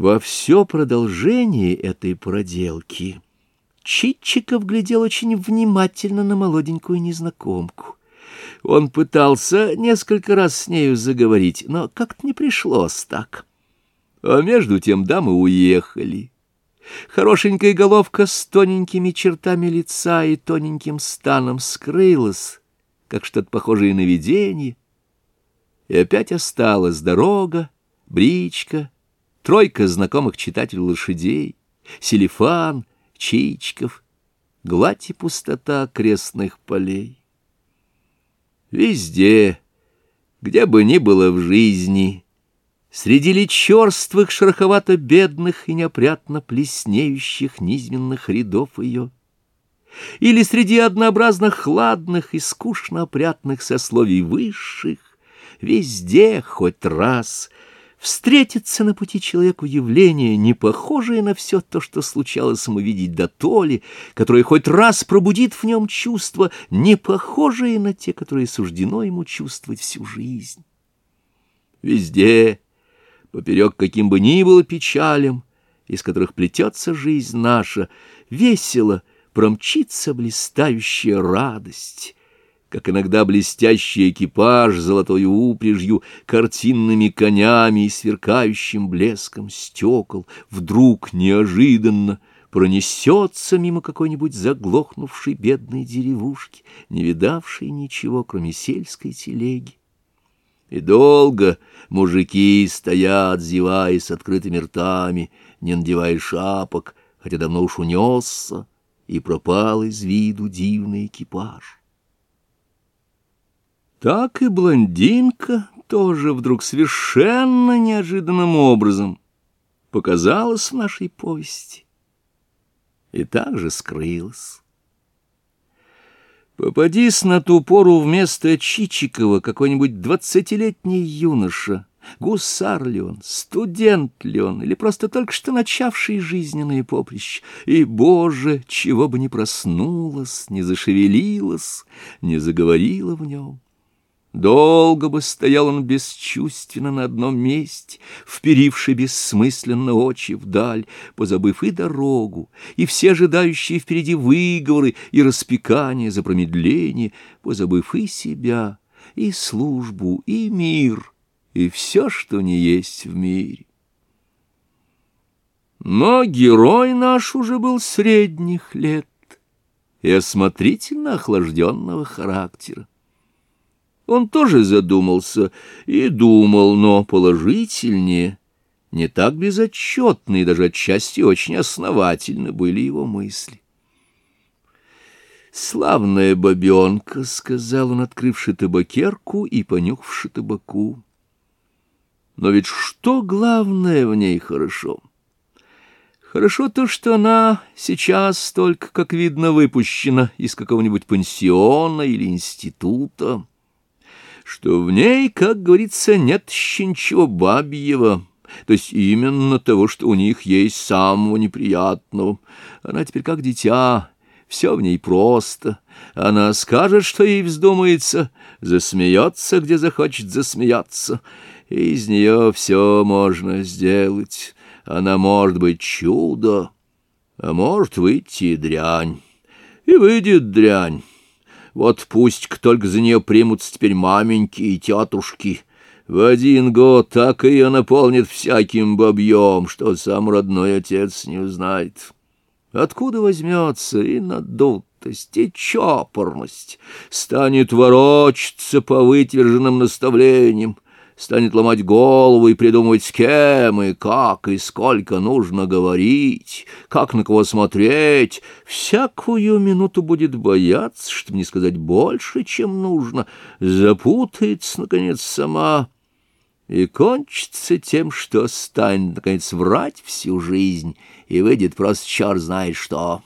Во все продолжение этой проделки Читчиков глядел очень внимательно на молоденькую незнакомку. Он пытался несколько раз с нею заговорить, но как-то не пришлось так. А между тем дамы уехали. Хорошенькая головка с тоненькими чертами лица и тоненьким станом скрылась, как что-то похожее на видение, и опять осталась дорога, бричка, тройка знакомых читателей лошадей, селифан, чичков, гладь и пустота крестных полей. Везде, где бы ни было в жизни, среди лечерствых, шероховато-бедных и неопрятно плеснеющих низменных рядов ее, или среди однообразно хладных и скучно опрятных сословий высших, везде хоть раз — встретится на пути человеку явление, не похожее на все то, что случалось ему видеть до толи, которое хоть раз пробудит в нем чувства, не похожие на те, которые суждено ему чувствовать всю жизнь. Везде, поперек каким бы ни было печалям, из которых плетется жизнь наша, весело промчится блистающая радость, как иногда блестящий экипаж золотой упряжью, картинными конями и сверкающим блеском стекол, вдруг неожиданно пронесется мимо какой-нибудь заглохнувшей бедной деревушки, не видавшей ничего, кроме сельской телеги. И долго мужики стоят, зевая с открытыми ртами, не надевая шапок, хотя давно уж унесся и пропал из виду дивный экипаж. Так и блондинка тоже вдруг совершенно неожиданным образом показалась в нашей повести и также скрылась. Попадись на ту пору вместо Чичикова какой-нибудь двадцатилетний юноша, гусар ли он, студент ли он, или просто только что начавший жизненное поприще, и, Боже, чего бы не проснулась, не зашевелилась, не заговорила в нем. Долго бы стоял он бесчувственно на одном месте, вперивший бессмысленно очи вдаль, позабыв и дорогу, и все ожидающие впереди выговоры и распекания за промедление, позабыв и себя, и службу, и мир, и все, что не есть в мире. Но герой наш уже был средних лет и осмотрительно охлажденного характера. Он тоже задумался и думал, но положительнее, не так безотчетные, даже отчасти очень основательны были его мысли. «Славная бабенка», — сказал он, открывши табакерку и понюхавши табаку. «Но ведь что главное в ней хорошо?» Хорошо то, что она сейчас только, как видно, выпущена из какого-нибудь пансиона или института что в ней, как говорится, нет еще ничего бабьего, то есть именно того, что у них есть самого неприятного. Она теперь как дитя, все в ней просто. Она скажет, что ей вздумается, засмеется, где захочет засмеяться, и из нее все можно сделать. Она может быть чудо, а может выйти дрянь. И выйдет дрянь. Вот пусть только за нее примутся теперь маменьки и тетушки. В один год так ее наполнит всяким бабьем, что сам родной отец не узнает. Откуда возьмется и надутость, и чопорность, станет ворочаться по вытверженным наставлениям, станет ломать голову и придумывать, с кем и как и сколько нужно говорить, как на кого смотреть, всякую минуту будет бояться, чтобы не сказать больше, чем нужно, запутается, наконец, сама. И кончится тем, что станет, наконец, врать всю жизнь и выйдет просто черт знает что».